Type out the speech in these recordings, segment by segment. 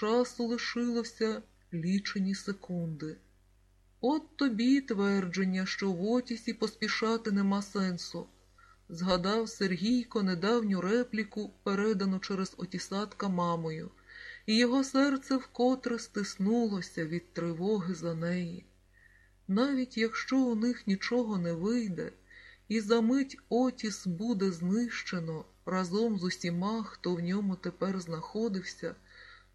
Часу лишилося лічені секунди. От тобі твердження, що в Отісі поспішати нема сенсу. Згадав Сергійко недавню репліку, передану через Отісатка мамою, і його серце вкотре стиснулося від тривоги за неї. Навіть якщо у них нічого не вийде, і за мить Отіс буде знищено разом з усіма, хто в ньому тепер знаходився,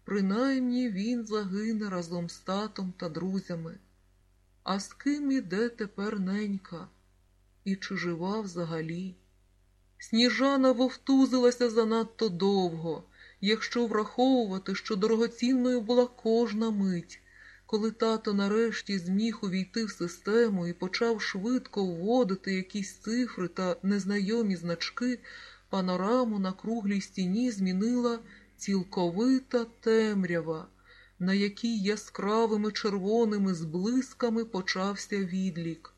принаймні він загине разом з татом та друзями. А з ким іде тепер ненька? І чи жива взагалі? Сніжана вовтузилася занадто довго, якщо враховувати, що дорогоцінною була кожна мить. Коли тато нарешті зміг увійти в систему і почав швидко вводити якісь цифри та незнайомі значки, панораму на круглій стіні змінила цілковита темрява, на якій яскравими червоними зблисками почався відлік.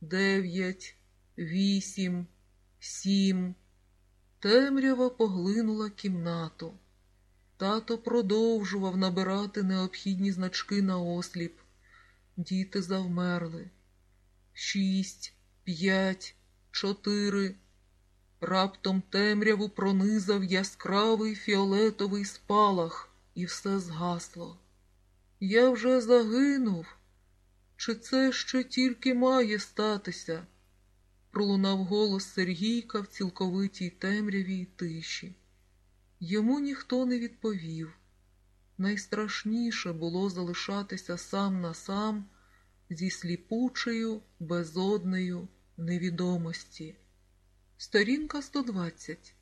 Дев'ять, вісім, сім. Темрява поглинула кімнату. Тато продовжував набирати необхідні значки на осліп. Діти завмерли. Шість, п'ять, чотири. Раптом темряву пронизав яскравий фіолетовий спалах, і все згасло. Я вже загинув. Чи це ще тільки має статися? Пролунав голос Сергійка в цілковитій темряві й тиші. Йому ніхто не відповів. Найстрашніше було залишатися сам на сам зі сліпучою, безоднею невідомості. Сторінка 120.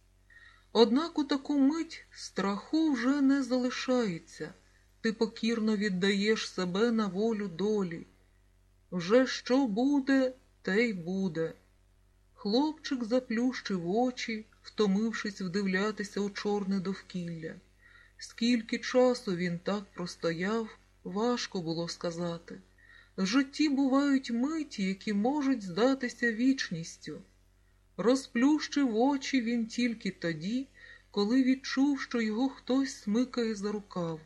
Однак у таку мить страху вже не залишається. Ти покірно віддаєш себе на волю долі. Вже що буде, те й буде. Хлопчик заплющив очі, втомившись вдивлятися у чорне довкілля. Скільки часу він так простояв, важко було сказати. В житті бувають миті, які можуть здатися вічністю. Розплющив очі він тільки тоді, коли відчув, що його хтось смикає за рукав.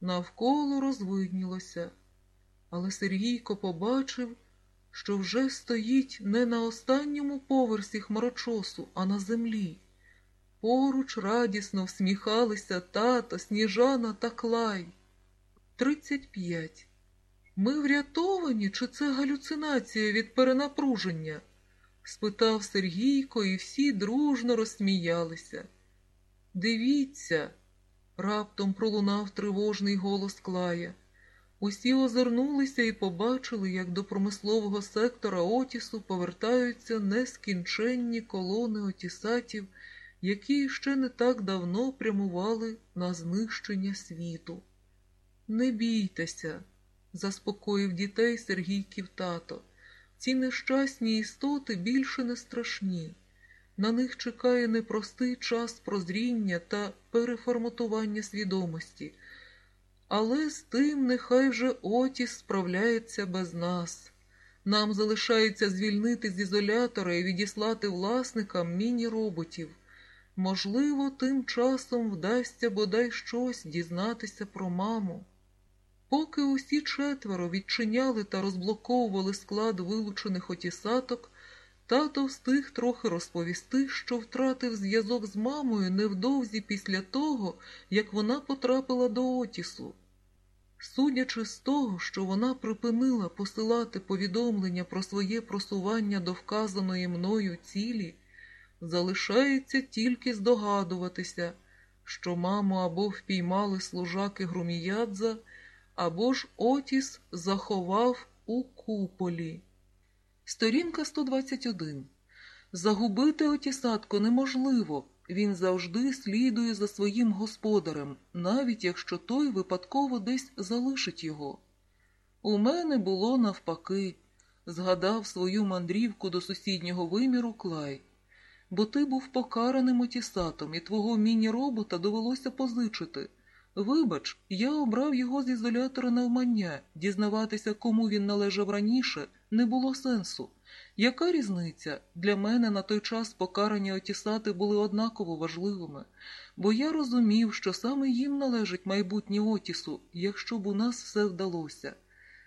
Навколо розвиднілося, але Сергійко побачив, що вже стоїть не на останньому поверсі хмарочосу, а на землі. Поруч радісно всміхалися тато, сніжана та клай. Тридцять п'ять. Ми врятовані, чи це галюцинація від перенапруження? Спитав Сергійко, і всі дружно розсміялися. Дивіться, раптом пролунав тривожний голос Клая. Усі озирнулися і побачили, як до промислового сектора Отісу повертаються нескінченні колони Отісатів, які ще не так давно прямували на знищення світу. Не бійтеся, заспокоїв дітей Сергійків тато. Ці нещасні істоти більше не страшні. На них чекає непростий час прозріння та переформатування свідомості. Але з тим нехай вже Отіс справляється без нас. Нам залишається звільнити з ізолятора і відіслати власникам міні-роботів. Можливо, тим часом вдасться бодай щось дізнатися про маму. Поки усі четверо відчиняли та розблоковували склад вилучених отісаток, тато встиг трохи розповісти, що втратив зв'язок з мамою невдовзі після того, як вона потрапила до Отісу. Судячи з того, що вона припинила посилати повідомлення про своє просування до вказаної мною цілі, залишається тільки здогадуватися, що маму або впіймали служаки Груміядза, або ж Отіс заховав у куполі. Сторінка 121. Загубити Отісатко неможливо. Він завжди слідує за своїм господарем, навіть якщо той випадково десь залишить його. У мене було навпаки, згадав свою мандрівку до сусіднього виміру Клай, бо ти був покараним Отісатом, і твого міні-робота довелося позичити. Вибач, я обрав його з ізолятора навмання, дізнаватися, кому він належав раніше, не було сенсу. Яка різниця? Для мене на той час покарання Отісати були однаково важливими, бо я розумів, що саме їм належить майбутнє Отісу, якщо б у нас все вдалося.